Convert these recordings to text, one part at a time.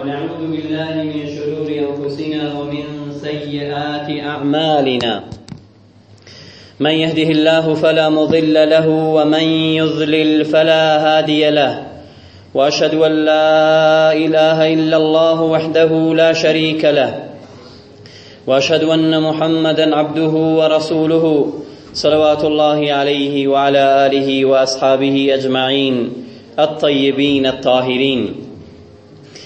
ونعوذ بالله من شرور أنفسنا ومن سيئات أعمالنا من يهده الله فلا مضل له ومن يضلل فلا هادي له وأشهد أن لا إله إلا الله وحده لا شريك له وأشهد أن محمدا عبده ورسوله صلوات الله عليه وعلى آله وأصحابه أجمعين الطيبين الطاهرين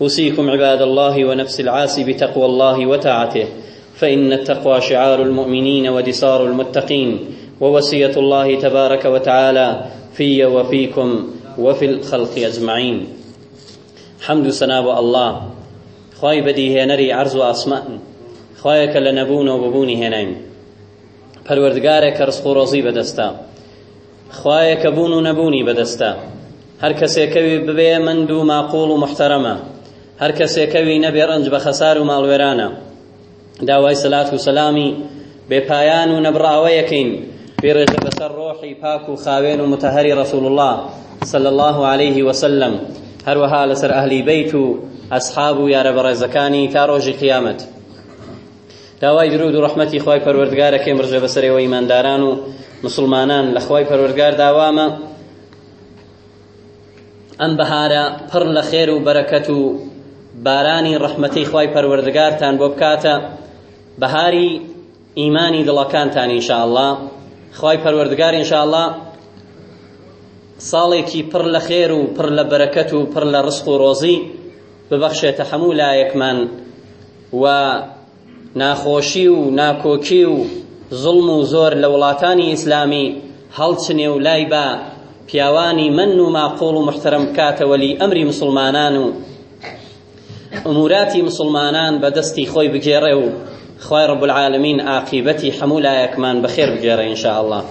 اوصيكم عباد الله ونفس العاصي بتقوى الله وطاعته فان التقوى شعار المؤمنين ودسار المتقين ووصيه الله تبارك وتعالى في وفيكم وفي الخلق اجمعين حمد سنا الله خواي بدي هنري عرض و خواي كلا لە نەبوونەوە ببوونی هێنایم پەروەردگارێکە ڕسق و ڕۆزی بەدەستە خوایەکە بوون و نەبوونی بەدەستە هەر کەسێکەوی ببێ مند و ماقۆڵ و محتەرەمە هەر کەسێکەوی نەبێ ڕنج بە خەسار و ماڵوێرانە داوای سەلات و سەلامی بێپایان و نەبراوەیەکەین بێڕێژە بەسەر ڕۆحی پاک و خاوێن و متەهەری ڕەسوڵ الله صلى الله عليه وسلم هەروەها لەسەر ئەهلی بەیت و ئەسحاب و یارە بەڕێزەکانی تا ڕۆژی قیامەت داوای درود و ڕەحمەتی خوای پەروەردگارەکەی مرجە بەسەرەوە ئیمانداران و مسلمانان لە خوای پەروەردگار داوامە ئەم بەهارە پڕ لە خێر و بەرەکەت و بارانی ڕەحمەتەی خوای پەروەردگارتان بۆ بکاتە بەهاری ئیمانی دڵەکانتان ئینشاءالله خوای پەروەردگار ئینشاءالله ساڵێکی پڕ لە خێر و پڕ لە بەرەکەت و پڕ لە ڕسق و ڕۆزی ببەخشێتە هەموو لایەکمان و ناخۆشی و ناکۆکی و زڵم و زۆر لە وڵاتانی ئیسلامی هەڵچنێ و لای بە پیاوانی من و ماقۆڵ و محترم بکاتەوەلی ئەمری مسلمانان و ئەموراتی مسلمانان بە دەستی خۆی بگێڕێ و خوای رب العالمین عاقبەتی هەموو لایەکمان بەخێر بگێڕێ ئینشاءالله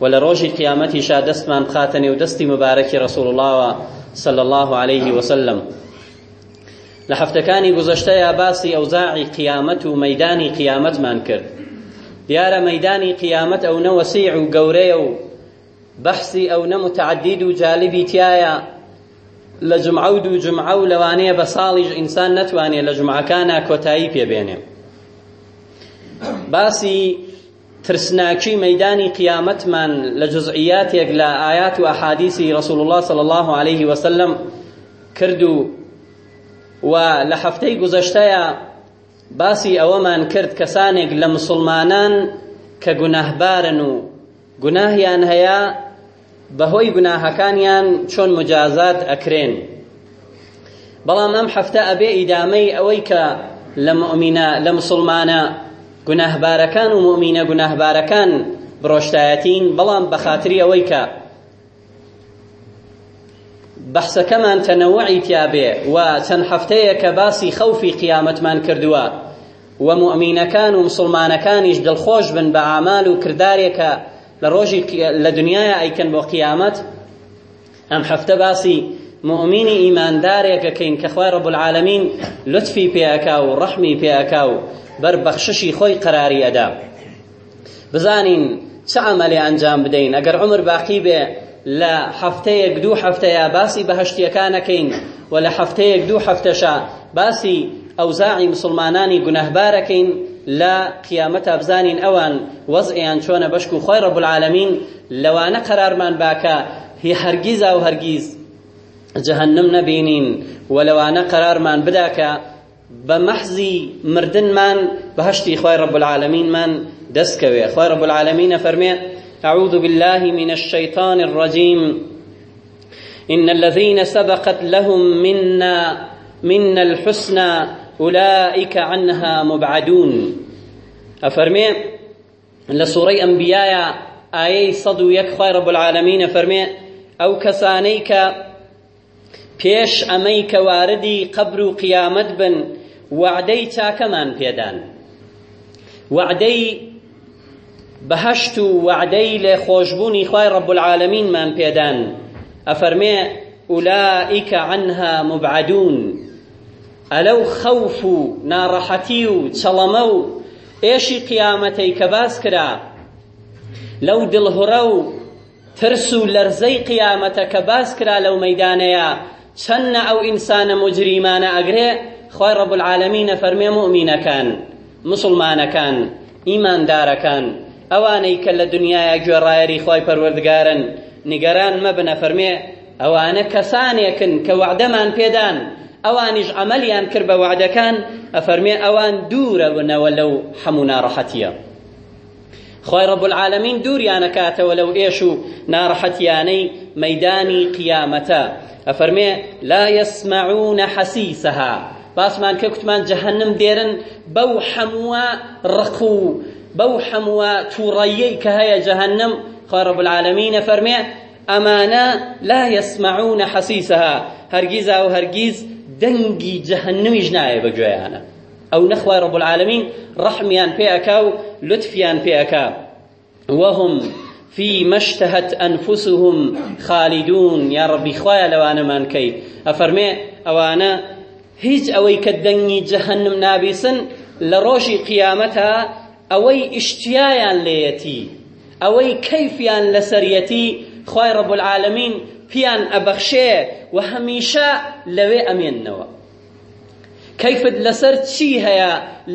و لە ڕۆژی قیامەتیشا دەستمان بخاتە نێو دەستی مبارەکی ڕسوڵ اللهەوە صلى الله عليه وسلم لە هەفتەکانی گوزەشتەیە باسی ئەوزاعی قیامەت و مەیدانی قیامەتمان کرد دیارە مەیدانی قیامەت ئەو نەوەسیع و گەورەیە و بەحسی ئەو نەمتەعەدید و جالبی تایە لە جمعە و دوو جمعە و لەوانەیە بە ساڵیش ئینسان نەتوانێت لە جمعەکانە کۆتایی پێبێنێ باسی ترسناکی مەدانی قیامەتمان لە جزئیاتێک لە ئايات و ئەحادیسی رسول الله صلى الله عليه وسلم کرد و و لە هەفتەی گذشتەیە باسی ئەوەمان کرد کەسانێک لە مسلمانان کە گوناهبارن و گوناهیان هەیە بەهۆی گوناهەکانیان چۆن مجازات ئەکرێن بەڵام ئەم هەفتە ئەبێ ئیدامەی ئەوەی کە لە مؤمینە لە مسلمانە گوناهبارەکان و مؤمینە گوناهبارەکان بڕۆشتایەتین بەڵام بە خاتری ئەوەی کە بەحسەکەمان تەنەوەعی تیابێ و چەند هەفتەیە کە باسی خەوفی قیامەتمان کردووە و مؤمینەکان و مسلمانەکانیش دڵخۆش بن بە ئامال و کردارێکە لە ڕۆژی لە دنیای ئەیکەن بۆ قیامەت ئەم هەفتە باسی مؤمنی ئیماندارێکەکەین کە خوای ڕب العالمین لطفی پێەکا و ڕەحمی پێەکا و بەر بەخششی خۆی قراری ئەدا بزانین چه عملی ئەنجام بدەین ئەگەر عمر باقی بێ لە هەفتەیەک دوو هەفتەیە باسی بەهشتیەکانەکەین و لە هەفتەیەک دوو هەفتەشە باسی ئەوزاعی مسلمانانی گونەهبارەکەین لا اوان خير رب العالمين لو انا قرار من باكا هي لەوانە او باکە هی هەرگیز ولو انا قرار من بداكا بمحزي مردن من بهشتي خير رب العالمين من دسكوي خير رب العالمين فرمي أعوذ بالله من الشيطان الرجيم إن الذين سبقت لهم منا من الحسنى أولئك عنها مبعدون أفرمي لسورة أنبياء آية صدو يكخي رب العالمين أفرمي أو كسانيك پیش أميك واردي قبر قيامت بن وعدەی چاکەمان بيدان وعدي بەهشت وعدي لخوشبوني لێ رب العالمين من بيدان پێدان أولئك عنها مبعدون ئەلەو خەوف و ناڕەحەتی و چەڵەمە و ئێشی قیامەتەی کە باس کرا لەو دڵهڕە و ترس و لەرزەی قیامەتە کە باس کرا لەو مەدانەیە چەندە ئەو ئینسانە مجریمانە ئەگرێ خۆی ڕەب العالەمینە فەرمێ مؤمینەکان مسلمانەکان ئیماندارەکان ئەوانەی کە لە دنیای گوێڕایەری خۆی پەروەردگارن نیگەران مەبنە فەرمێ ئەوانە کەسانێکن کە وعدەمان پێدان ئەوانیش عملیان کرد بە وعدەکان ئەفەرمێ ئەوان دوورەونەوە لەو هەموو ناڕەحەتیە خۆی رب العالمین دووریانەکاتەوە لەو ئێش و ناڕەحەتیانەی مەدانی قیامەتە ئەفەرمێ لا يسمعون حەسیسەها باس مان کوتمان جەهەنم دێرن بەو هەمووە ڕق و بەو هەمووە تووڕەیەی کە هەیە جەهەنم خۆی ڕب العالمینە فەرمێ ئەمانە لا يسمعون حەسیسەها هەرگیزا او هەرگیز دنگی جهنمی جنای بە گوێیانە ئەو نەخوای ڕب العالمین رحمیان پی اکاو لطفیان پی اکا وهم في ما اشتهت أنفسهم خالدون يا ربي خوايا لو أنا من كي أفرمي أو أنا هيج أوي كدني جهنم نابسا لروشي قيامتها أوي اشتيايا ليتي أوي كيفيا لسريتي خوای ڕب العالمین پیان ئەبەخشێ و هەمیشە لەوێ ئەمێننەوە کەیفت لەسەر چی هەیە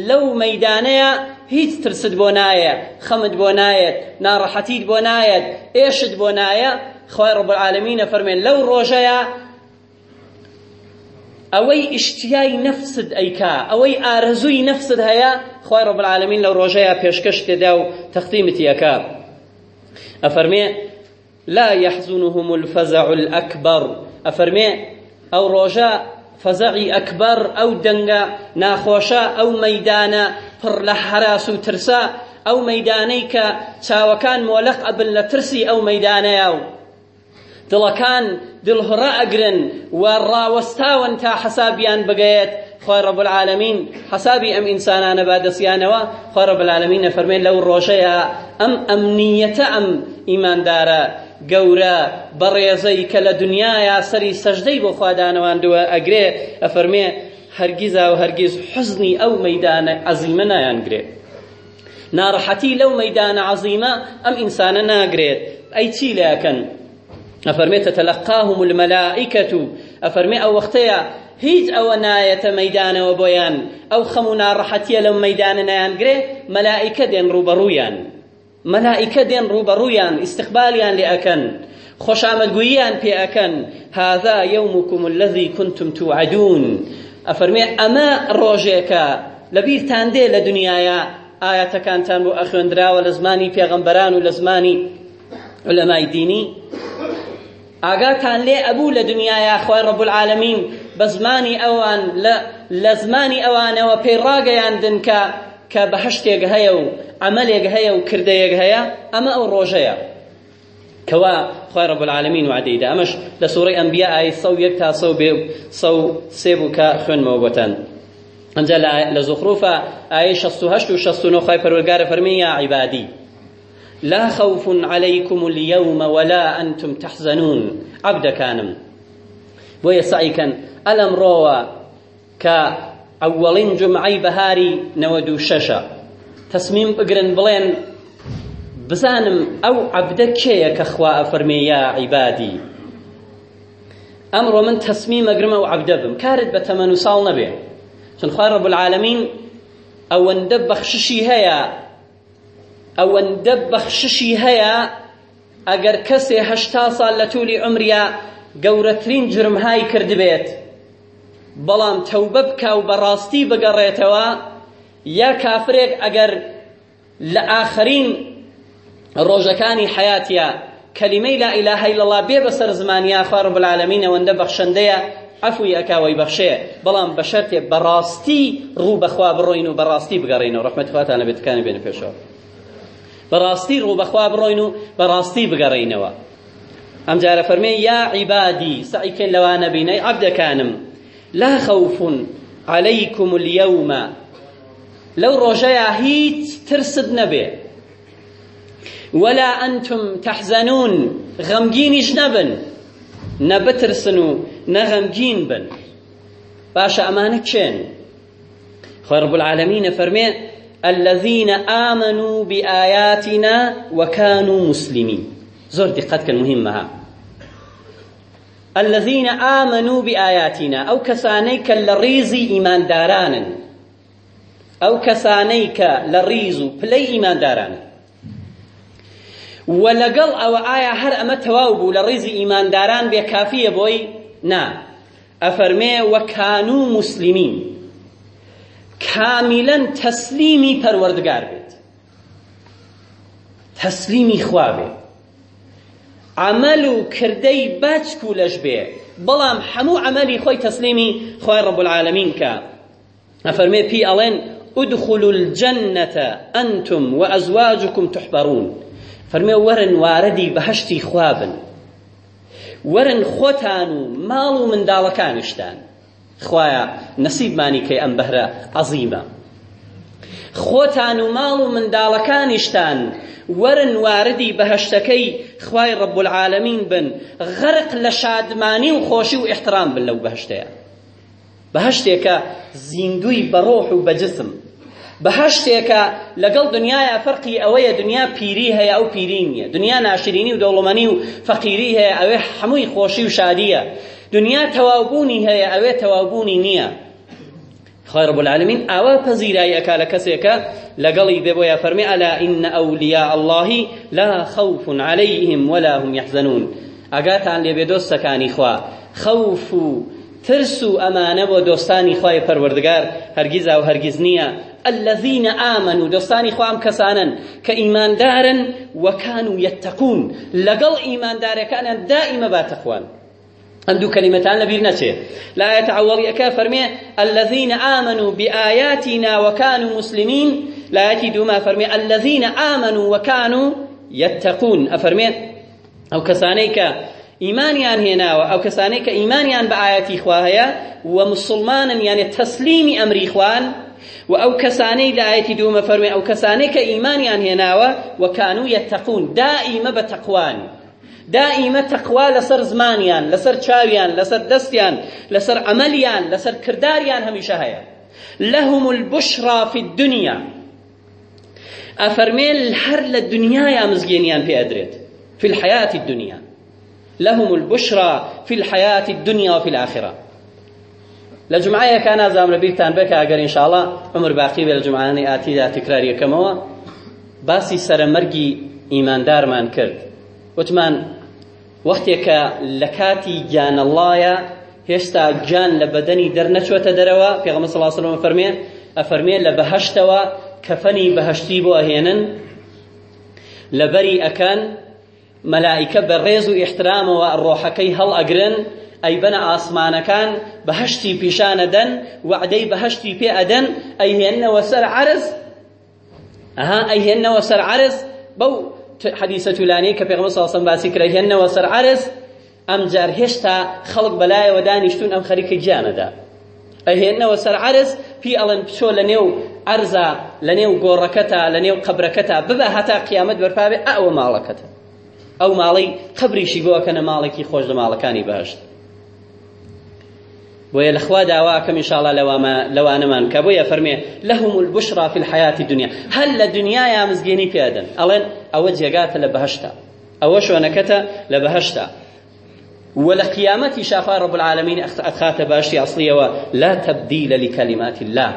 لەو مەدانەیە هیچ ترست بۆ نایە خەمت بۆ نایەت ناڕەحەتیت بۆ نایەت ئێشت بۆ نایە خوای ڕب العالمینە فەرمێن لەو ڕۆژەیە ئەوەی ئیشتیای نەفست ئەیکا ئەوەی ئارەزووی نەفست هەیە خی ڕب العالمین لە ڕۆژەیە پێشکەش تێدا و تەختیمتیەکە ئەفەرمێ لا يحزنهم الفزع الأكبر أفرمي أو رجاء فزعي أكبر أو دنجا ناخوشا أو ميدانا فر لحراس ترسا أو ميدانيك تاوكان مولق أبن لترسي أو ميدانيو دڵەکان دڵهڕە ئەگرن و ڕاوەستاون تا حەسابیان بگەیت خۆی ڕب العالمین حەسابی ئەم ئینسانانە با دەسیانەوە خۆی ڕب العالمین نەفەرمێن لەو ڕۆژەیە ئەم ئەمنیەتە ئەم ئیماندارە گەورە بەڕێزەی کە لە دنیایا سەری سەژدەی بۆ خوادانەوانندووە ئەگرێ ئەفەرمێ هەرگیزا و هەرگیز حزنی ئەو مەدانە عەزیمە نایانگرێت ناڕەحەتی لەو مەدانە عەزیمە ئەم ئینسانە ناگرێت ئەی چی لەکەن ئەفەرمێت تەتەلەقاهم المەلائکەت و ئەفەرمێ ئەو وەختەیە هیچ ئەوە نایەتە مەدانەوە بۆیان ئەو خەم و ناڕەحەتیە لەو مەدانە نایانگرێ مەلائکە دێن ڕوبەڕوویان مەلائیکە دێن ڕوبەڕوویان ئیستقبالیان لێ ئەکەن خۆشامەدگوییان پێ ئەکەن هذا يومكم الذي كنتم توعدون ئەفەرمێ ئەمە ڕۆژێکە لەبیرتان دێ لە دنیاە ئاەتەکانتان بۆ ئەخوێندراوە لە زمانی پێغەمبەران و لە زمانی علەمای دینی ئاگاتان لێ ئەبوو لە دنیاە خوای ڕب العالمین بە زمانی ئەوان لە زمانی ئەوانەوە پێی ڕاگەیاندن کە کە بە هەشتێک هەیە و عمل يجها و وكرده يجها يا أما ڕۆژەیە کەوا خی رب العالمین وعدەیدا ئەمەش لە سوڕی ئەمبیا ئای سە صو تا صو بێ سە سێب و کە خوێنمەوە بەتەن ئەمجا لە زخروفە ئای 16 و 69 خی پەروەرگارە فەرمی یا لا خوف عليكم اليوم ولا أنتم تحزنون عبد كانم بۆیە سعیکەن ئەلەمڕۆوە کە ئەوەڵین جمعی بەهاری نەوە دوو شەشە تەسمیم بگرن بڵێن بزانم ئەو عەبدە کێیە کە خوا ئەفەرمێ یا عیبادی ئەمڕۆ من تەسمیمە گرمە و عەبدە بم کارت بە تەمەن و ساڵ نەبێ چون خوا ڕەب العالەمین ئەوەندە بەخششی هەیە ئەوەندە بەخششی هەیە ئەگەر کەسێ هەشتا ساڵ لە توولی عمریا گەورەترین جرمهای کردبێت بەڵام تەوبە بکە و بەڕاستی بگەڕێتەوە یا کافرێک ئەگەر لە ئاخرین ڕۆژەکانی حیاتە کەلیمەی لا ئیلاهە ئیلەڵا بێ بەسەر زمانی ئافا ڕب العالەمین ئەوەندە بەخشەندەیە ئەفوی ئەکاوەی بەخشێ بەڵام بە شەرتێ بەڕاستی ڕوو بەخوا بڕۆین و بەڕاستی بگەڕینەوە ڕەحمەت خواتانە بێتەکانی بێنە پێشەوە بەڕاستی ڕوو بەخوا بڕۆین و بەڕاستی بگەڕینەوە ئەم جارە فەرمێ یا عیبادی سعیکە لەوانە بینەی عەبدەکانم لا خوف عليكم اليوم لو رجايا هيت ترصد نبي ولا أنتم تحزنون غمجين جنبن نبترسنو نغمجين بن باشا أمانك شين خوي رب العالمين فرمي الذين آمنوا بآياتنا وكانوا مسلمين زور دقتك المهمة الذين آمنوا بآياتنا أو كسانيك الريزي إيمان دارانا ئەو کەسانەی کە لە ڕیز و پلەی ئیماندارانە و لەگەڵ ئەوە ئایا هەر ئەمە تەواو بوو لە ڕیزی ئیمانداران بێ کافیە بۆی نا ئەفەرمێ وەکان و مسلمین کامیلەن تەسلیمی پەروەردگار بێت تەسلیمی خوا بێ عەمەل و کردەی باچک و لەش بێ بەڵام هەموو عەمەلی خۆی تەسلیمی خوای ڕەب العالەمین کە ئەفەرمێ پی ئەڵێن ئودخولو الجەنەتە ئەنتم و ئەزواجکم تحبەڕون فەرمێ وەرن واردی بەهشتی خوابن وەرن خۆتان و ماڵ و منداڵەکانشتان خوایە نەسیبمانی کەی ئەم بەهرە عەزیمە خۆتان و ماڵ و منداڵەکانیشتان وەرن واردی بەهشتەکەی خوای ڕەب العالەمین بن غەرق لە شادمانی و خۆشی و ئیحترام بن لەو بەهشتەیە بەهشتێکە زیندوی بەڕۆح و بەجسم بە هەر شتێکە لەگەڵ دنیاە فەرقی ئەوەیە دنیا پیری هەیە ئەو پیری نیە دنیا ناشرینی و دەوڵەمەنی و فەقیری هەیە ئەوێ هەمووی خۆشی و شادیە دنیا تەواوبوونی هەیە ئەوێ تەواوبوونی نییە خۆی رب العالمین ئەوە پەزیراییەکە لە کەسێکە لەگەڵی دێ بۆیە فەرمی ئەلا ئینە ئەولیا اللهی لا خوف عليهم ولا هم يحزنون ئەگاتان لێبێ دۆستەکانی خوا خوف و ترس و ئەمانە بۆ دۆستانی خی پەروەردگار هەرگیز و هەرگیز نییە الذين آمنوا دستاني خوام كسانن كإيمان دارن وكانوا يتقون لقل إيمان دار كان دائما باتقوان عندو كلمتان لبير نتي لا يتعول يكا فرمي الذين آمنوا بآياتنا وكانوا مسلمين لا يتدو ما فرمي الذين آمنوا وكانوا يتقون أفرمي أو كسانيك ئیمانیان هێناوە ئەو کەسانەی کە ئیمانیان بە ئاەتی خوا هەیە و مسلمانن یانێ تەسلیمی ئەمری خوان و ئەو کەسانەی لە ئاەتی دووەمە فەرمێ ئەو کەسانەی کە ئیمانیان هێناوە وەکانو یەتەقون دائیمە بە تەقوان دائیمە تەقوا لەسەر زمانیان لەسەر چاویان لەسەر دەستیان لەسەر ئەمەلیان لەسەر کرداریان هەمیشە هەیە لەهم البشرا في الدنيا ئەفەرمێ هەر لە دنیای ئامزگێنیان پێ ئەدرێت في الحياة الدنيا لهم البشرى في الحياة الدنيا وفي الآخرة لجمعه كان ازام ربيتان بك اگر ان شاء الله عمر باقي بل جمعاني آتي دا تكرار يكموا باسي سرمرغي ایماندار من کرد وتمان وقتی که لکاتی جان الله هشتا جان لبدنی در نشوت دروا پیغمبر صلی الله علیه و سلم فرمی افرمی لبهشت و کفنی بهشتی بو اهینن لبری اکان مەلائکە بە ڕێز و ئیحترامەوە ڕۆحەکەی هەڵ ئەگرن ئەیبەنە ئاسمانەکان بەهشتی پیشانە دەن وعدەی بەهشتی پێ ئەدەن ئەیهێننەوە سەر عرز ئەها ئەیهێننەوە سەر عرز بەو حەدیسە تولانەی کە پێغەمبەر صلی الله عەلەیهی باسی کرا هێننەوە سەر عرز ئەم جار هێشتا خەڵک بەلایەوە دانیشتون ئەم خەریکە گیانەدا ئەهێننەوە سەر عرز پی ئەڵەن پچۆ لە نێو عەرزە لە نێو گۆڕەکەتە لە نێو قەبرەکەتە ببە هەتا قیامەت بەرپا بێ ئەوە ماڵەکەتە ئەو ماڵی قبریشی بۆکەنە ماڵێکی خۆش لە ماڵەکانی باشت وهي الأخوة دعواكم إن شاء الله لو ما لو أنا من كبوية فرمي لهم البشرى في الحياة الدنيا هل الدنيا يا مزجيني في أدن ألين أوجه جات لبهشتا أوش أنا كتا لبهشتا ولقيامتي شافا رب العالمين أخات باشتي أصلية ولا تبديل لكلمات الله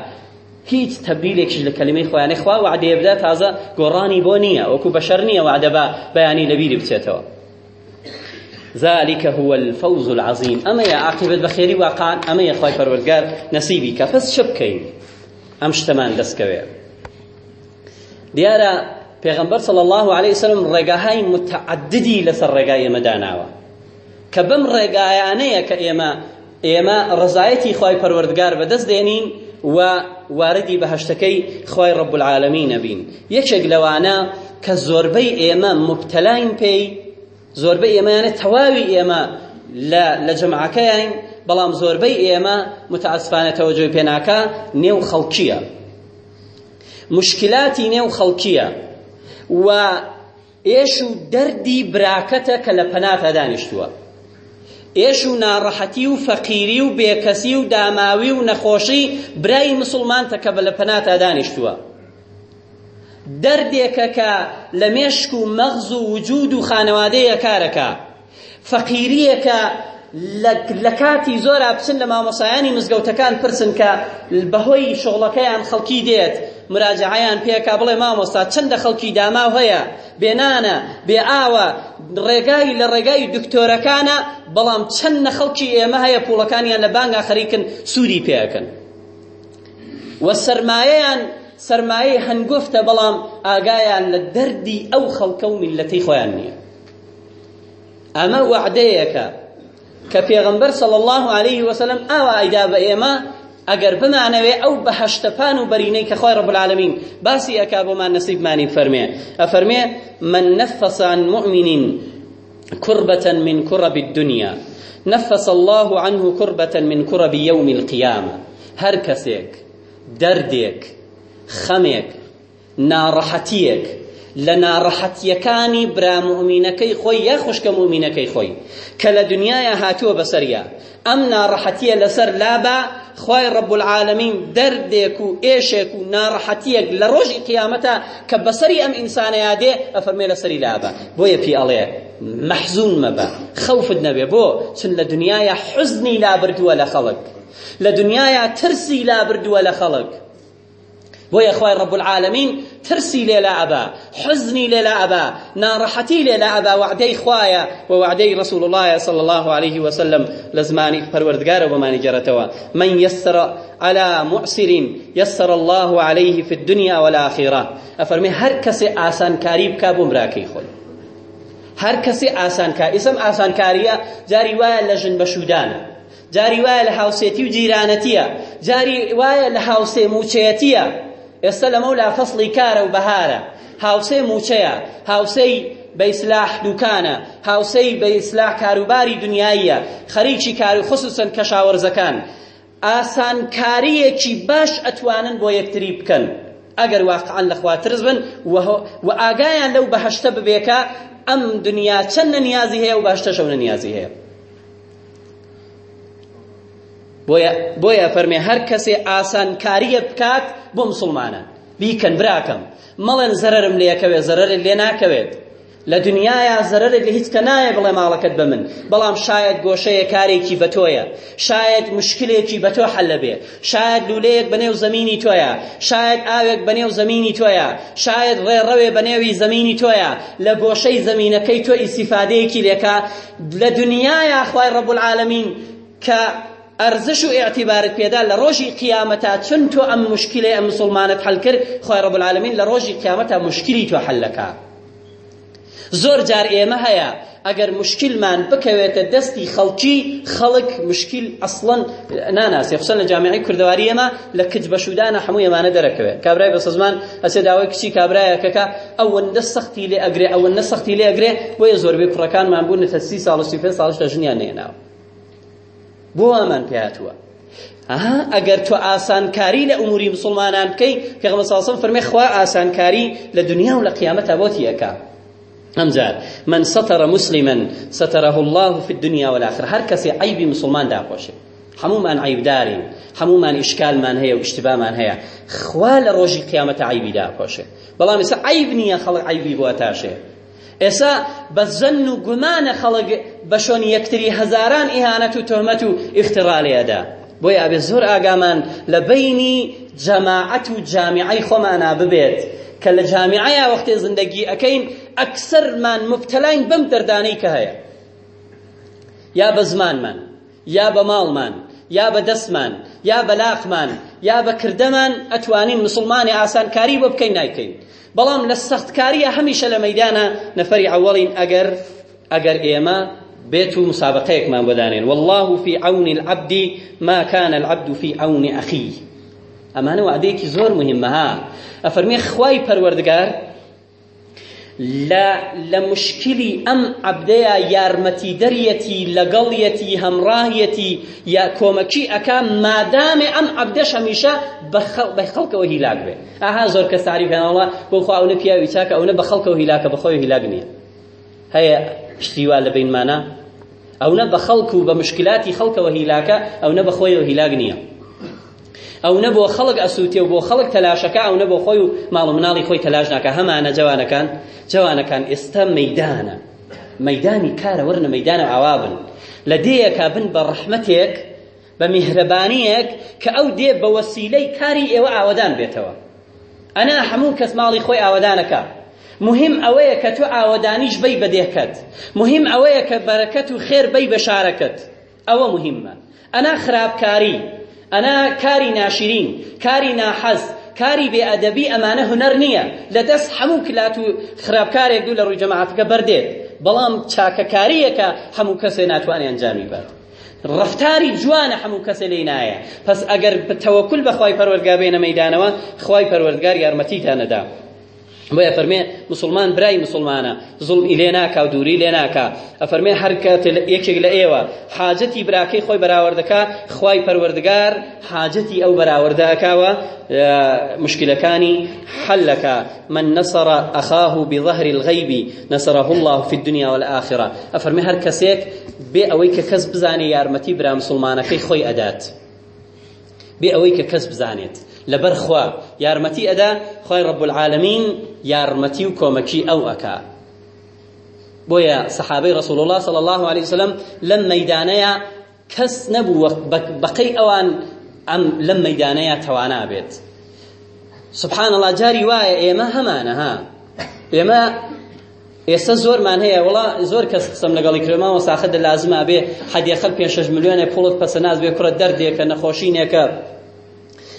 هیچ تبدیلێکیش لە کلمەی خۆیانەی خوا وعدەیە بدە تازە گۆڕانی بۆ نییە وەکو بەشەر نییە وعدە بە بەیانی لەبیری بچێتەوە ذلك هو الفوز العظيم اما يا عاقبت بخير واقعا اما يا خوي پروردگار نصيبي كفس شبكين ام شتمان دسكوي ديارا پیغمبر صلى الله عليه وسلم رگاهای متعددی لسر رگای مداناوه کبم رگایانه ک ایما ایما رضایتی خوای پروردگار بدست دینین و واردی بەهشتەکەی خوای ڕب العالمین نەبین یەکێک لەوانە کە زۆربەی ئێمە مبتەلاین پێی زۆربەی ئێمەیانە تەواوی ئێمە لە جەمعەکەیان بەڵام زۆربەی ئێمە متعسفانە تەوەجۆی پێناکە نێو خەڵکیە مشکلاتی نێو خەڵکیە و ئێش و دەردی براکەتە کە لە پەناتە دانیشتووە ئێش و ناڕەحەتی و فەقیری و بێکەسی و داماوی و نەخۆشی برای مسلمان تەکە بە لە پەناتا دانیشتووە دەردێکە کە لە مێشک و مەغز و وجود و خانەوادەیە کارەکە فەقیریەکە لە کاتی زۆر ئاپسن لە مامۆسایانی مزگەوتەکان پرسن کە بەهۆی شغڵەکەیان خەڵکی دێت مراجعەیان پێکا بڵێ مامۆستا چەندە خەڵکی داماو هەیە بێنانە بێ ئاوە ڕێگای لە ڕێگای دکتۆرەکانە بەڵام چەند نەخەڵکی ئێمە هەیە پوڵەکانیان لە بانگا خەریکن سووری پێکەن وە سەرمایەیان سەرمایەی هەنگفتە بەڵام ئاگایان لە دەردی ئەو خەڵکە و میلەتەی خۆیان نییە ئەمە وعدەیەکە کە پێغمبەر صلی الله عليه وسلم ئاوا ئەیدا بە ئێمە ئەگەر بمانەوێ ئەو بەهشتەپان و بەرینەی کە خۆی ڕب العالمین باسی ئەک بۆمان نسیبمانی فەرمێ ئەفەرمێ من نفس عن مؤمنین كربة من كرب الدنيا نفس الله عنه كربة من كرب يوم القيامة هر كسيك دردك خمك ناڕەحەتیەک لە ناڕەحەتیەکانی برامؤمینەکەی خۆی یا خوشکە مؤمینەکەی خۆی کە لە دنیاە هاتووە بەسەریا امنا ناڕەحەتیە لسر لابا خوای رب العالمین دەردێک و ئێشێک و ناڕەحەتیەک لە ڕۆژی قیامەتە کە بەسەری ئەم ئینسانەیە دێ ئەفەرمێ لەسەری لابە بۆیە پێی ئەڵێ مەحزون مەبە خەوفت نەبێ بۆ چون لە دنیاە حزنی لابردووە لە خەڵک لە دنیاە ترسی لابردووە لە خەڵک اخوي رب العالمين ترسي لي لا ابا حزني لي لا ابا نارحتي لي لا ابا وعدي اخويا ووعدي رسول الله صلى الله عليه وسلم لزماني فروردگار وماني جرتوا من يسر على معسر يسر الله عليه في الدنيا والآخرة افرمي هر كسي آسان كاريب بۆ مراکەی خۆی هەر کەسێ ئاسانکە ئیسم ئاسانکاریە جاری وایە لە ژن بەشودانە جاری وایە لە هاوسێتی و جیرانەتیە جاری وایە لە ئێستا لە مەولا فەصلی کارە و بەهارە هاوسەی موچەیە هاوسەی بە ئیسلاح دوکانە هاوسەی بە ئیسلاح کاروباری دنیاییە خەریکی کار و خصوصەن کەشاوەرزەکان ئاسانکاریەکی باش ئەتوانن بۆ یەکتری بکەن ئەگەر واقعان لەخوا ترس بن و ئاگایان لەو بەهەشتە ببێکە ئەم دنیا چەند نەنیازی هەیە و باشتەشەو نەنیازی هەیە بۆیە فەرمێ هەر کەسێ ئاسانکاریە بکات بۆ مسلمانان بیکەن براکەم مەڵێن زەرم لێەکەوێ زەرت لێ ناکەوێت لە دنیاە زەرت لە هیچ کە نایە بڵێ ماڵەکەت بە من بەڵام شاید گۆشەیە کارێکی بە تۆیە شاید مشکلێکی بە تۆ حەل لەبێ شاید لولەیەک بەنێو زمینی تۆیە شاید ئاوێک بەنێو زمینی تۆیە شاید ڕێڕەوێ بەنێوی زمینی تۆیە لە گۆشەی زمینەکەی تۆ ئیسیفادەیەکی لێکە لە دنیاە خوای ڕەبول العالمین کە ئەرزش و ئاعتیبارت پێدا لە ڕۆژی قیامەتا چون تۆ ئەم مشکلەی ئەم مسلمانت هەلکرد خۆی ڕب العالمین لە ڕۆژی قیامەتا مشکلی تۆ حلەکە زۆر جار ئێمە هەیە ئەگەر مشکلمان بکەوێتە دەستی خەڵکی خەڵک مشکل ئەسڵەن ناناسی خسن لە جامعی کوردەواری ئێمە لە کچ بەشودانە هەموو ئێمانە دەرەکەوێت کابرای بەسە زمان ئەسێ داوای کچی کابرایەکەکە ئەوەندە سەختی لێ ئەگرێ ئەوەندە سەختی لێ ئەگرێ وەیە زۆربەی کوڕەکانمان بوون تە سی ساڵ و سی پێ ساڵشتە ژنیان نێناوە بۆ وامان پێاتوە ئەگەر تۆ ئاسانکاری لە ئوموری مسلمانان بکەی پێغمە ساسم فەرمێ خوا ئاسانکاری لە دنیا و لە قیامەتە بۆتی یەکە ئەمجار من سەتەرە مسلمن سەتەرەه الله في الدنيا والآخرة هەر کەسێ عیبی مسلمان داخۆشێ هەمومان عیبدارین هەمومان ئیشکالمان هەیە و ئیشتبامان هەیە خوا لە ڕۆژی قیامەتە عیبی داخۆشێ بەڵام ئێستا عیب نییە خەڵک عیبی بۆ تاشێ ئێسا بە زەن و گومانە خەڵک بە شۆن یەکتری هەزاران ئیهانەت و تۆمەت و ئیختراالێدا بۆی ئابێ زۆر ئاگامان لە بینی جەماعەت و جامعی خۆمانە ببێت کە لە جامعەیە وەختێ زندگی ئەەکەین ئەکسەرمان مبتەلاین بەم دەردانەی کە هەیە یا بە زمانمان یا بە ماڵمان یا بە دەستمان یا بەلاقمان یا بەکردەمان ئەتوانین مسلمانی ئاسانکاری بۆ بکەین نایکەین بەڵام لە سەختکاریە هەمیشە لە مەدانە نەفەری ئەوڵین ئەگەر ئەگەر ئێمە بيت مسابقيك ما بدانين والله في عون العبد ما كان العبد في عون أخيه أمانة وعديك زور مهمة ها أفرمي خواي پروردگار لە مشکلی ئەم عبدەیە یارمەتیدەریەتی لەگەڵیەتی هەمڕاهەتی یا کۆمەکی ئەکا مادامێ ئەم عبدەش هەمیشە بە خەڵکەوە هیلاک بێ ئاها زۆر کەس تاریفێنەوە بۆخوا ئەوە پیاوی چاکە ئەوە بە خەڵکەوە هیلاکە بەخۆی هیلاک نییە هەیە شتیوا لە بینمانە ئەوە بە خەڵک و بە مشکلاتی خەڵکەوە هیلاکە ئەوە بەخۆیەوە هیلاک نییە ئەو نەبوو خەڵک ئەسووتێ و بۆ خەڵک تەلاشەکە ئەو نەبوو خۆی و ماڵ مناڵی خۆی تەلاش ناکە هەمانە جوانەکان جوانەکان ئێستا مەدانە مەدانی کارە ورنە مەدانە ئاوا بن لە دێیەکا بن بە ڕەحمەتێک بە میهرەبانیەک کە ئەو دێ بە وەسیلەی کاری ئێوە ئاوادان بێتەوە ئەنا هەموو کەس ماڵی خۆی ئاوادانەکە مهم ئەوەیە کە تو ئاوادانیش بەی بەدێکەت مهم ئەوەیە کە بەرەکەت و خێر بەی بە شارەکەت ئەوە مهمە ئەنا خراپکاری ئەنا کاری ناشرین کاری ناحەست کاری بێ ئەدەبی ئەمانە هوەر نییە لە دەست هەموو کلات و خراپکارێک دوو لە ڕووی جەماعەتەکە بەردێت بەڵام چاکەکاریەکە هەموو کەسێ ناتوانێ ئەنجامی بات ڕفتاری جوانە هەموو کەسە لێ نایە پس ئەگەر تەوەکل بەخوای پەروەرگا بێنە مەدانەوە خوای پەروەردگار یارمەتیتانەدا بۆیە فەرمێ مسلمان برای مسلمانە زڵمی لێ ناکا و دووری لێ ناکە ئەفەرمێ هەرکات یەکێک لە ئێوە حاجەتی براکەی خۆی بەراوردەکە خوای پەروەردگار حاجەتی ئەو بەراوردەکەوە مشکلەکانی حلەکە من نصر أخاه بظهر الغيب نصره الله في الدنيا والآخرة أفرمي هر كسيك بي أوي ككس بزاني يارمتي برا مسلمانا كي خوي أدات بي أوي ككس بزانيت لبرخوا يارمتي أدا خوي رب العالمين یارمەتی و کۆمەکی ئەو ئەکا بۆیە سەحابەی ڕسوڵ الله صلی الله عليه وسلم لەم مەیدانەیە کەس نەبوو بەقەی ئەوان ئەم لەم مەیدانەیە تەوانا بێت سبحان الله جاری وایە ئێمە هەمانە ها ئێمە ئێستا زۆرمان هەیە وڵا زۆر کەس قسەم لەگەڵی کرێماوە ساخە دە لازمە بێ حەدیەخەل پێ شەش ملیۆنێ پوڵت پەسەناز بێ کوڕە دەردێکە نەخۆشینێکە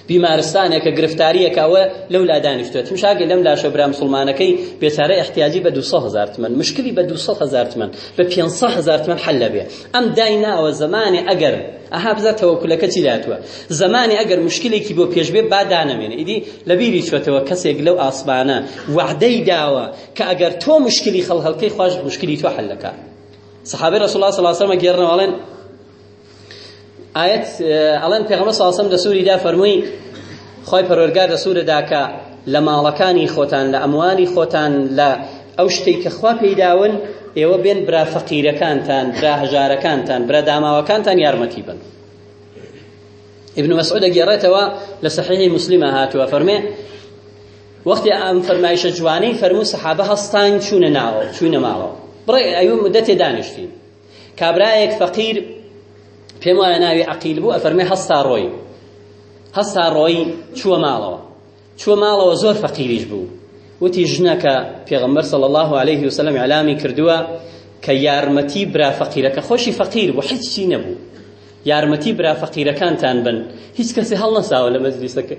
بیمارستانێکە گرفتاریەکەوە لەو لا دانیشتوێت مشاگە لەم لاشە برا مسلمانەکەی بێچارە احتیاجی بە 200هزار من مشکلی بە 200هزار من بە 500هزار من حل لەبێ ئەم دای ناوە زمانی ئەگەر ئەها بزە تەوەکولەکە چی لاتوە زمانی ئەگەر مشکلێکی بۆ پێشبێ بادانەمێنێ ئیدی لە بیری چێتەوە کەسێک لەو ئاسمانە وعدەی داوە کە ئەگەر تۆ مشکلی خەڵ هەڵکەی خوش مشکلی تۆ حلەکە صحابی رسول الله صلی الله علیه و آله گێڕنەوەڵێن ئاەت ئەڵەن پێغەمبەر صلی الله علیه و سلم لە سووری دا فەرمووی خۆی پەروەرگار لە سوورە داکە لە ماڵەکانی خۆتان لە ئەموالی خۆتان لە ئەو شتەی کە خوا پێیداون ئێوە بێن برا فەقیرەکانتان برا هەژارەکانتان برا داماوەکانتان یارمەتی بن ابن مسعود گێڕێتەوە لە صحیحی مسلمە هاتووە فەرمێ وەختی ئەم فەرمایشە جوانەی فەرموو سەحابە هەستان چوونە ناوە چوونە ماوە بڕێ ئەوی مدەتێ دانیشتین کابرایەک فەقیر پێم وایە ناوی عقیل بوو ئەفەرمێ هەستا ڕۆی هەستا ڕۆی چووە ماڵەوە چووە ماڵەوە زۆر فەقیریش بوو وتی ژنەکە پێغەمبەر صلی الله علیه وسلم علامی کردووە کە یارمەتی برا فەقیرەکە خۆشی فەقیر بوو هیچی نەبوو یارمەتی برا فەقیرەکانتان بن هیچ کەسی هەڵ نەساوە لە مەجلیسەکە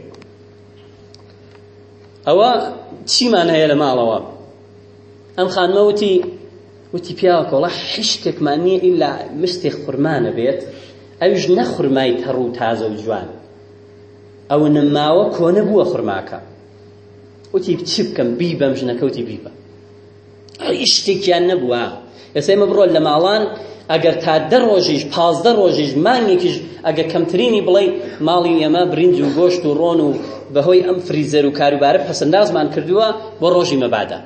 ئەوە چیمان هەیە لە ماڵەوە ئەم خانمە وتی وتی پیاوە کۆڵە هیچ شتێکمان نییە ئیلا مشتێک قورمانە بێت ئەوش نەخورمای تەڕوو تازە و جوان ئەو نەماوە کۆنە بووە خورماکە وتی چی بکەم بی بەم ژنەکەوتی بیبە هیچ شتێکیان نەبووە ئێستا ئێمە بڕۆن لە ماڵان ئەگەر تا دە ڕۆژیش پازدە ڕۆژیش مانگێکیش ئەگە کەمترینی بڵێ ماڵی ئێمە برنج و گۆشت و ڕۆن و بەهۆی ئەم فریزەر و کاروبارە پەسەندازمان کردووە بۆ ڕۆژی مەبادا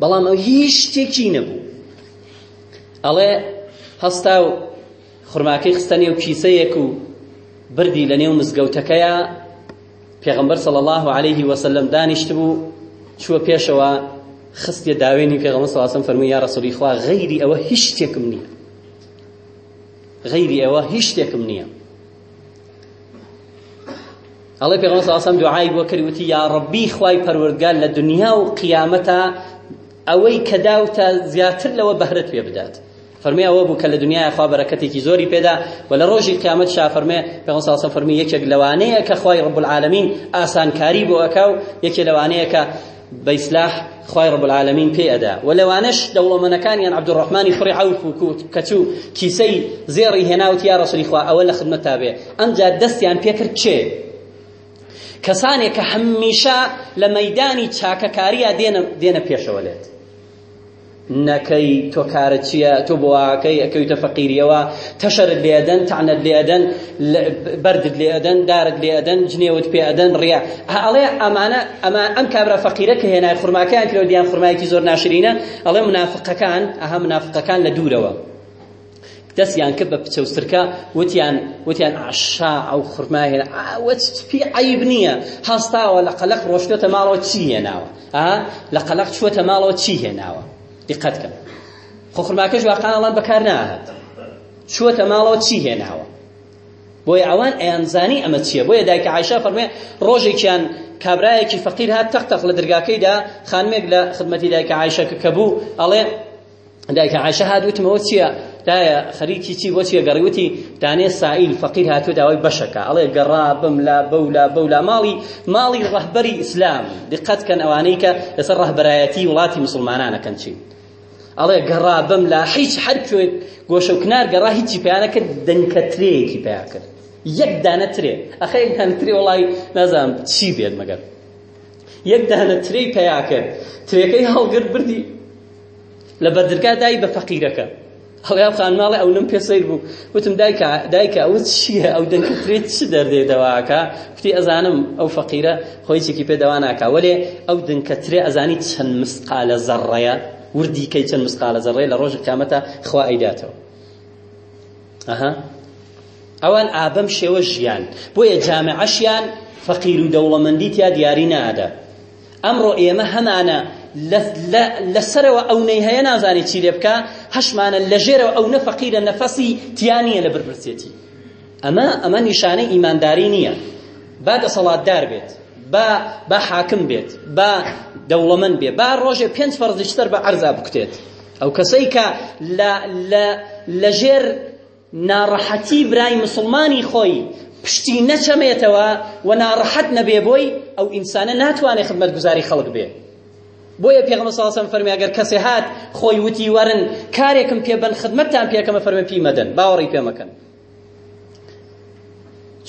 بەڵام ئەو هیچ شتێکی نەبوو ئەڵێ هەستا و خورماکەی خستە نێو کیسەیەک و بردی لە نێو مزگەوتەکەیە پێغمبەر صلی الله عليه وسلم دانیشت بوو چووە پێشەوە خستی داوێنی پێغمبەر صلی الله علیه و فەرمووی یا ڕسولی خوا غەیری ئەوە هیچ شتێکم نییە غەیری ئەوە هیچ شتێکم نییە ئەڵێ پێغمبەر صلی الله علیه و دعای بۆ کردوتی یا ڕبی خوای پەروەردگار لە دنیا و قیامەتە ئەوەی کە داوتە زیاتر لەوە بەهرت پێ بدات فەرمی ئەوە بوو کە لە دنیای خوا بەرەکەتێکی زۆری پێدا و لە ڕۆژی قیامەت شا فەرمێ پێغەمبەر صلی الله فەرمی یەکێک لەوانەیە کە خوای رب العالمین ئاسانکاری بۆ ئەکاو یەکێ لەوانەیە کە بە ئیسلاح خوای رب العالمین پێ ئەدا و لەوانەش دەوڵەمەنەکان یان عەبدوڕەحمانی فڕی عەوف و کەچوو کیسەی زێڕی هێناوت یا ڕەسولی خوا ئەوە لە خدمەتتا بێ ئەمجا دەستیان پێکرد چێ کەسانێک کە هەمیشە لە مەیدانی چاکەکاریە دێنە پێشەوە لێت نەکەی تۆ کارە چییە تۆ بۆواکەی ئەەکەوتە فەقیریەوە تەشەرت لێدەن تعنت لێدەن بەردت لێدەن دارت لێدەن جنێوت پێدەن ڕیا ئەڵێ ئەمانە ئەمە ئەم کابرا فەقیرە کە هێنای خورماکەیان کرەوە دییان خورمایکی زۆر ناشرینە ئەڵێ منافقەکان ئەها منافقەکان لە دوورەوە دەستیان کرد بە پچەوسرکە وتیان وتیان عشا ئەو خرماهێن وەتپی عیب نییە هەستاوە لە قەلق ڕۆشتێتە ماڵەوە چی هێناوە لە قەلق چوەتە ماڵەوە چی هێناوە دقت کەم خۆ خورماکەش واقعان ئەڵان بەکار ناهات چوەتە ماڵەوە چی هێناوە بۆیە ئەوان ئەیانزانی ئەمە چییە بۆیە دایکە عیشا فەرمێ ڕۆژێکیان کابرایەکی فەقیر هات تەختەق لە دەرگاکەیدا خانمێک لە خدمەتی دایکە عیشە کە بوو ئەڵێ دایکە عیشە هاتوتمەوە چییە دایە خەریکی چی بۆ چیە گەڕیوتی دانێ سائیل فەقیر هاتوو داوای بەشەکە ئەڵێ گەڕا بملا بەولا بەولا ماڵی ماڵی ڕەهبەری ئیسلام دقەتکەن ئەوانەی کە لەسەر ڕەهبەرایەتی وڵاتی مسلمانانەکەن چی ئەڵێ گەڕا بەم لا هیچ هەر کوێ گۆشە و کنار گەڕا هیچی پیانە کرد دەنکەترەیەکی پیا کرد یەک دانە ترێ ئەخە یەک دانە ترێ وڵی نازانم چی بێت مەگەر یەک دانە ترەی پیا کرد ترێکەی هەڵگرت بردی لە بەدرگا دای بە فەقیرەکە هەڵیان خانماڵی ئەو لەم پێسەیر بوو وتم دایکە دایکە ئەو چییە ئەو دەنکەترێت چ دەردێ دەواکە کوتی ئەزانم ئەو فەقیرە خۆیچێکی پێداوا ناکا وەلێ ئەو دنکەترێ ئەزانی چەند مسقالە زەڕەیە وردی کەی چەند مسقالە زەڕێ لە ڕۆژ قیامەتە خوا ئەیداتەوە ئەها ئەوان ئابەم شێوە ژیان بۆیە جامعەشیان فەقیر و دەوڵەمەندی تیا دیاری نادا ئەمڕۆ ئێمە هەمانە لەسەرەوە ئەو نەی هەیە نازانی چی لێ بکە هەشمانە لەژێرەوە ئەو نە فەقیرە نەفەسی تیا نییە لە بربرسێتی ئەمە ئەمە نیشانەی ئیمانداری نییە با دەسەڵاتدار بێت با با حاکم بێت با دەوڵەمەند بێ با ڕۆژێ پێنج فەرزیشتر بە عەرزا بکتێت ئەو کەسەی کە لەژێر ناڕەحەتی برای مسلمانی خۆی پشتی نەچەمێتەوە و ناڕەحەت نەبێ بۆی ئەو ئینسانە ناتوانێت خزمەتگوزاری خەڵک بێ بۆیە پێغمە ساسم فەرمی ئەگەر کەسێ هات خۆی وتی وەرن کارێکم پێ بن خدمەتتان پێکەمە فەرمە پی مەدەن باوەڕی پێمەکەن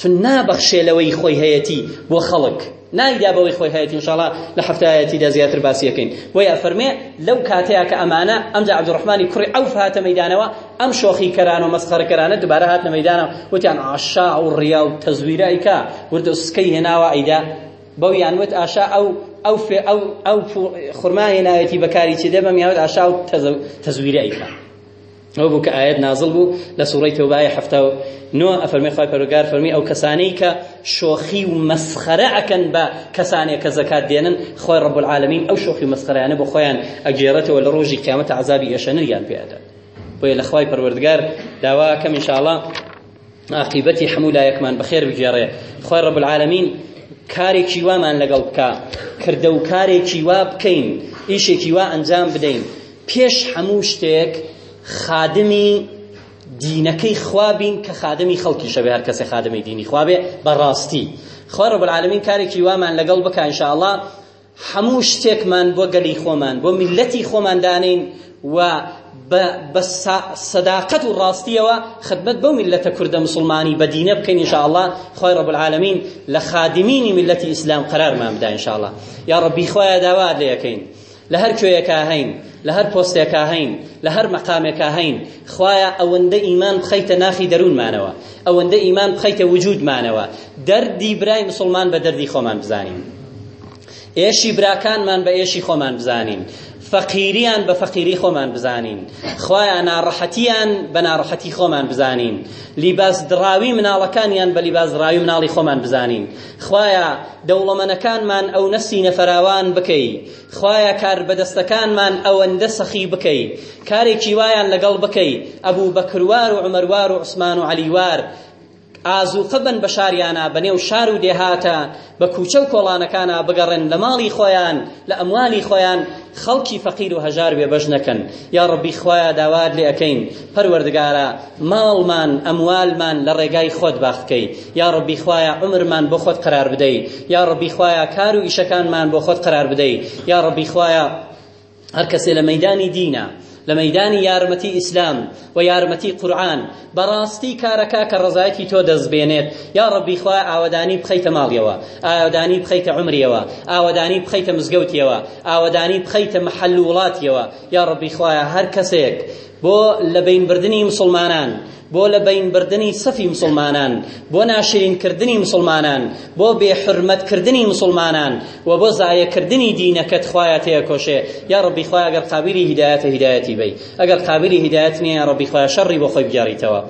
چون نابەخشێ لەوەی خۆی هەیەتی بۆ خەڵک نایدا بەوەی خۆی هەیەتی انشاءالله لە هەفتایەتیدا زیاتر باسی یەکەین بۆیە فەرمێ لەو کاتەیە کە ئەمانە ئەمجا عەبدوڕەحمانی کوڕی ئەوف هاتە مەیدانەوە ئەم شۆخی کەران و مەسخەرەکەرانە دوبارە هاتنە مەیدانەوە وتیان عاشا و ڕیا و تەزویرە ئەیکا وردە سکەی هێناوە ئەیدا بەو یانوت ئاشا ئەو ئەو ئەو ئەو خورما هێناوێتی بەکاری چێ دەبەم یاوت ئاشا و تەزویرە ئەیکا ئەو بوو کە ئاەت نازل بوو لە سوڕی تێوبایە هەفتە و نوە ئەفەرمی خۆی پەرگار فەرمی ئەو کەسانەی کە شۆخی و مەسخەرە ئەکەن بە کەسانێک کە زەکات دێنن خۆی ڕب العالمین ئەو شۆخی مەسخەرەیانە بۆ خۆیان ئەگێڕێتەوە لە ڕۆژی قیامەت عذابی ئێشەنریان پێدات بۆیە لە خوای پەروەردگار داوا کەم ئینشاءڵا عاقیبەتی هەموو لایەکمان بەخێر بگێڕێ خۆی ڕب العالمین کارێکی وامان لەگەڵ بکە کردە و کارێکی وا بکەین ئیشێکی وا ئەنجام بدەین پێش هەموو شتێک خادمی دینەکەی خوابین کە خادمی خەڵکی شەبێ هەر کەسێ خادمی دینی خوابێ بەڕاستی خوا رب العالمین کارێکی وامان لەگەڵ بکە ئینشاءالله هەموو شتێکمان بۆ گەلی خۆمان بۆ میلەتی خۆمان دانین و بە صداقت و ڕاستیەوە خدمت بەو میلەتە کوردە مسلمانی بە دینە بکەین ئینشاءالله خۆی رب العالمین لە خادمینی میلەتی ئیسلام قرارمان بدا ئینشاءالله یا ڕەبی خۆیە داوات لێ یەکەین لە هەر کوێیەکە هەین لە هەر پۆستێکا هەین لە هەر مەقامێکا هەین خوایە ئەوەندە ئیمان بخەیتە ناخی دەروونمانەوە ئەوەندە ئیمان بخەیتە وجودمانەوە دەردی برای مسلمان بە دەردی خۆمان بزانین ئێشی براکانمان بە ئێشی خۆمان بزانین فەقیریان بە فەقیری خۆمان بزانین خوایان ناڕەحەتیان بە ناڕەحەتی خۆمان بزانین لیباس دراوی مناڵەکانیان بە لیباس دراوی مناڵی خۆمان بزانین خوایە دەوڵەمەنەکانمان ئەو نەسینە فەراوان بکەی خوایە کار بەدەستەکانمان ئەوەندە سەخی بکەی کارێکی وایان لەگەڵ بکەی ئەبوو بەکروار و عمەروار و عوسمان و علیوار ئازوقە بن بە شاریانە بە نێو شار و دێهاتە بە کوچە و کۆڵانەکانە بگەڕن لە ماڵی خۆیان لە ئەموالی خۆیان خەڵکی فەقیر و هەژار بێبەش نەکەن یا ڕبی خۆیان داوات لێ ئەەکەین پەروەردگارە ماڵمان ئەموالمان لە ڕێگای خۆت باخکەی یا ڕبی خوایە عمرمان بۆ خۆت قرار بدەیت یا ڕبی خوایە کار و ئیشەکانمان بۆ خۆت قرار بدەیت یا ڕبی خوایە هەر کەسێ لە مەدانی دینە لە مەدانی یارمەتی ئیسلام و یارمەتی قورآن بەڕاستی کارەکە کە ڕزایەتی تۆ دەستبێنێت یا ڕەبی خوا ئاوادانی بخەیتە ماڵیەوە ئاوادانی بخەیتە عمریەوە ئاوادانی بخەیتە مزگەوتیەوە ئاوادانی بخەیتە محەل وڵاتیەوە یا ڕەبی خوایە هەر کەسێک بۆ لە بینبردنی مسلمانان بۆ لە بین بردنی سەفی مسلمانان بۆ ناشرینکردنی مسلمانان بۆ بێحرمەتکردنی مسلمانان و بۆ زایەکردنی دینەکەت خوایە تەیە کۆشێ یا ڕبی خوای ئەگەر قابلی هیدایەتە هیدایەتی بی ئەگەر قابلی هیدایەت نییە ڕبی خوای شەڕی بۆ خۆی بگەڕیتەوە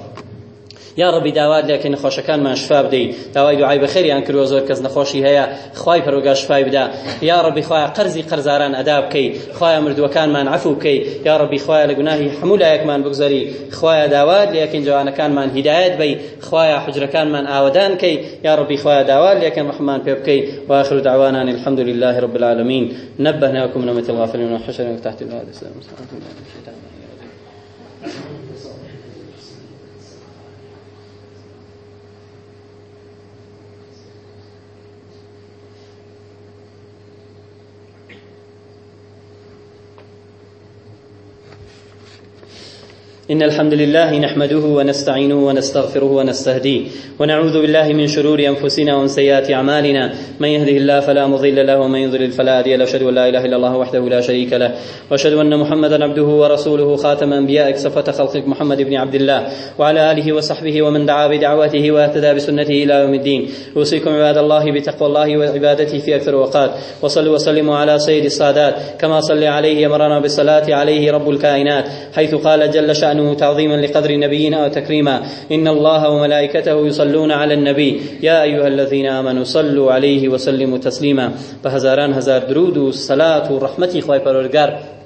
یا ڕبی داوات لەکەی نەخۆشەکانمان شفا بدەیت داوای دوعای بەخێریان کردوە زۆر کەس نەخۆشی هەیە خی پەرۆگا شفای بدا یا ڕبی خخوایە قەرزی قەرزاران ئەدا بکەیت خخوایە مردووەکانمان عفو بکەیت یا ڕبی خخوایە لە گوناهی هەموو لایەکمان بگذەری خخوایە داوات لە یەکەین جوانەکانمان هیدایەت بی خخوایە حجرەکانمان ئاوادان کەی یا ڕبی خخوایە داوات لە یەکەم ڕحمان پێ بکەیت واخر داوانان الحمد لله رب العالمين نبهناكم نمة الله في الحشر تحت الله السلام إن الحمد لله نحمده ونستعينه ونستغفره ونستهديه ونعوذ بالله من شرور أنفسنا ومن سيئات أعمالنا من يهده الله فلا مضل له ومن يضلل فلا هادي له أشهد أن لا إله إلا الله وحده لا شريك له وأشهد أن محمدا عبده ورسوله خاتم أنبيائك صفة خلقك محمد بن عبد الله وعلى آله وصحبه ومن دعا بدعوته واهتدى بسنته إلى يوم الدين أوصيكم عباد الله بتقوى الله وعبادته في أكثر الأوقات وصلوا وسلموا على سيد السادات كما صلى عليه أمرنا بالصلاة عليه رب الكائنات حيث قال جل شأنه شأنه تعظيما لقدر نبينا وتكريما إن الله وملائكته يصلون على النبي يا أيها الذين آمنوا صلوا عليه وسلموا تسليما بهزاران هزار درود و صلاة و رحمتي خواهي پروردگار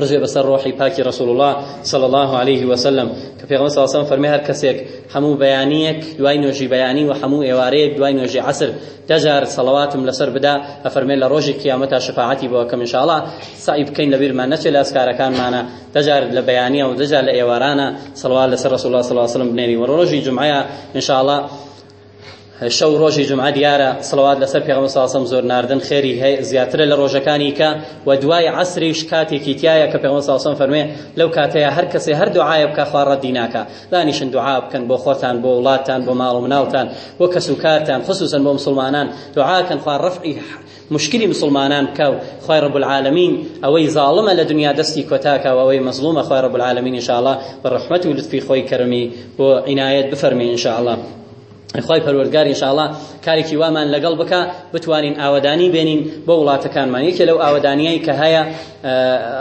ڕژێ بسر روحي پاکی رسول الله صلى الله عليه وسلم كفي پێغمبەر صلی الله عليه وسلم فەرمی هەر کەسێک هەموو بەیانیەک دوای نوێژی بەیانی و هەموو ئێوارەیەک دوای نوێژی عسر دەجار سەڵەواتم لەسەر بدا ئەفەرمێن لە ڕۆژی قیامەتا شفاعتی بەوە کەم ئینشاءڵا سعی بکەین لە بیرمان نەچێ لە ئەسکارەکانمانە دەجار لە بەیانیە و دەجار لە ئێوارانە سەڵەوات لەسەر الله صلى الله عليه وسلم بنيني وروجي جمعية إن شاء الله شەو ڕۆژی جمعە دیارە سڵەوات لەسەر پێغەمبەر صلی الله علیه و سلم زۆر ناردن خێری هەیە زیاترە لە ڕۆژەکانی کە و دوای عەسری شکاتێکی تایە کە پێغەمبەر صلی الله علیه و سلم فەرمێ لەو کاتەیە هەر کەسێ هەر دوعایە بکە خوا ڕەدی ناکە دانیشن دوعا بکەن بۆ خۆتان بۆ وڵاتان بۆ ماڵ و مناڵتان بۆ کەس و کارتان خصوصا بۆ مسلمانان دوعاکەن خوا ڕفعی مشکلی مسلمانان بکە و خوای رب العالمین ئەوەی ظالمە لە دنیا دەستی کۆتاکە و ئەوەی مەظلومە خوای رب العالمین ان شاء الله بەڕحمەت و لطفی خۆی کەرمی بۆ عنایەت بفەرمێ ان شاء الله خی پەروەرگاری شاءڵە کارێکی وامان لەگەڵ بکە بتوانین ئاوادانی بێنین بۆ وڵاتەکانمان یەکێ لەو ئاوادانیایی کە هەیە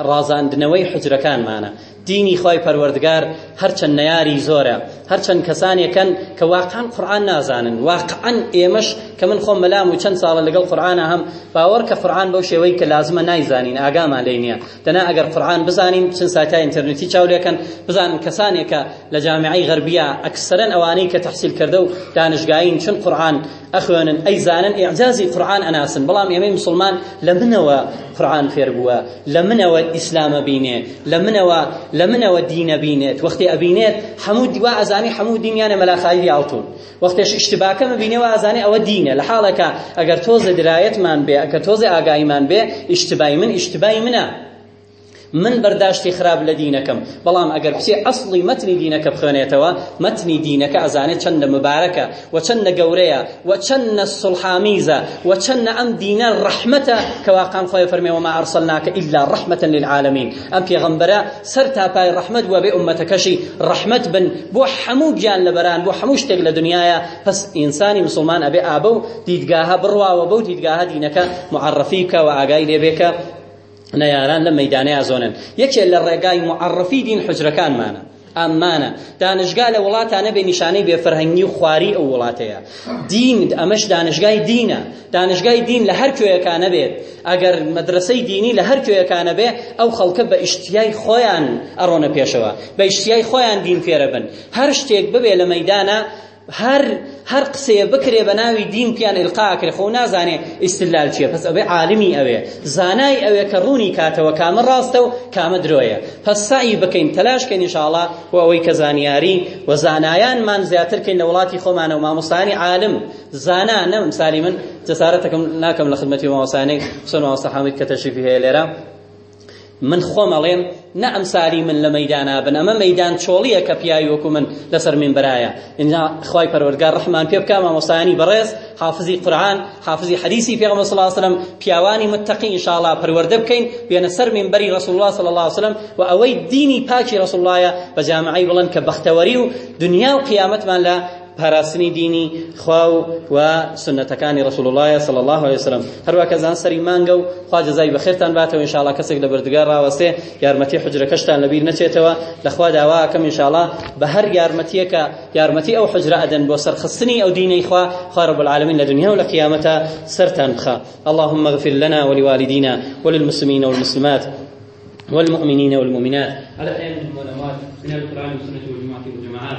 ڕازاندنەوەی حجرەکانمانە دینی خی پەروەردگار هەرچەند نەیاری زۆرە هەرچەند کەسانێکەن کە واقعان قورآن نازانن واقعان ئێمەش کە من خۆم مەلام و چەند ساڵە لەگەڵ قورآانە هەم باوەڕ کە قورآن بەو شێوەی کە لازمە نایزانین ئاگامان لێ نییە دەنا ئەگەر قورآن بزانین چەند ساتای ئینتەرنێتی چاولەکەن بزانن کەسانێکە لە جامعی غەربیە ئەکسەرەن ئەوانەی کە تەحصیل کردە و دانشگاین چون قورآن ئەخوێنن ئەیزانن ئێعجازی قورآن ئەناسن بەڵام ئێمەی مسلمان لە منەوە قورآن فێربووە لە منەوە ئیسلامە بینێ لە منەوە لە منەوە دینە بینێت وەختی ئەبینێت هەموو دیوا ئەزانی هەموو دینیانە مەلاخایی هاوتون وەختێش ئیشتباکەمە بینەوە ئازانی ئەوە دینە لە حاڵەکە ئەگەر تۆزە درایەتمان بێ ئەگەر تۆزە ئاگایمان بێ ئیشتبای من ئیشتبای منە من برداشتی خراب لە دینەکەم بەڵام ئەگەر کچێ ئەسڵی متنی دینەکە بخوێنێتەوە متنی دینەکە ازانه چند مبارکه و چند گەورەیە و چند صلحامیزه و چند چەندە ئەم دینە ڕەحمەتە کەواقام خۆی و ما ارسلناک إلا رحمتا للعالمین ام ئەم پێغەمبەرە سەر تاپای ڕەحمەت وە بێ ئومەتەکەشی رحمت بن بو حمو جان لبران بو حموش شتێک دنیایا پس انسانی مسلمان ئەبێ ئابە و دیدگاهە بڕواوە بەو دیدگاهە دینەکە معرفی که و ئاگای لێبێکە نە یاران لە مەدانەیە زۆنن یەکێ لە ڕێگای معڕفی دین حجرەکانمانە ئەمانە دانشگا لە وڵاتانە بێ نیشانەی بێفرهەنگی و خواری ئەو وڵاتەیە دین ئەمەش دانشگای دینە دانشگای دین لە هەر کوێیەکانە بێت ئەگەر مەدرسەی دینی لە هەر کوێیەکانە بێ ئەو خەڵکە بە ئیشتیای خۆیان ئەڕۆنە پێشەوە بە ئیشتیای خۆیان دین فێرە بن هەر شتێک ببێ لە مەدانە هەر هەر قسەیە بکرێ بە ناوی دین پیان ئلقاکرێ خۆ نازانێ ئیسلال چییە پس ئەوێ عالمی ئەوێ زانای ئەوێ کە ڕوونی کاتەوە کامە ڕاستە و کامە درۆیە پس سعی بکەین تەلاشکەین ئینشاءڵا و ئەوەی کە زانیاری و زانایانمان زیاترکەین لە وڵاتی خۆمانە و مامۆستانی عالم زانا نەم سالی من جەسارەتەکەم ناکەم لە خدمەتی مامۆسانەی حوسەن مامۆستا حامید کە تەشریفی هەیە لێرە من خۆم ئەڵێم نە ئەمساری من لە مەدانا بن ئەمە مەدان چۆڵیە کە پیاوی وەکو من لەسەر من برایە ئینجا خی پەروەرگار ڕحمان پێ بکە مامۆسایانی بەڕێز حافظی قورآن حافظی حدیثی پێغەمبەر صلی الله علیه وسلم پیاوانی متقی ان شاء الله پەروەردە بکەین بێنە سەر منبری رسول الله صلی الله علیه وسلم و ئەوەی دینی پاکی رسول اللهە بە جامعی بڵند کە بەختەوەری و دنیا و قیامەتمان لە پاراستنی دینی خوا و سنتەکانی رسول الله صلی الله علیه وسلم هر وک سەری مانگە مانگو خوا جزای بەخێرتان باتەوە ان شاء الله کەسێک لە بردگار ڕاوەستێ یارمەتی حجرەکەشتان لەبیر لخوا داوا کم ان شاء الله بە هەر یارمەتیەکە یارمەتی ئەو حجرە ئەدەن بۆ سەرخستنی ئەو او دینی خوا خرب العالمین لدنیا و لقیامت قیامەتە سەرتان اللهم اغفر لنا ولوالدینا وللمسلمین والمسلمات والمؤمنين والمؤمنات على أيام والأموات من القرآن والسنة والجماعة والجماعات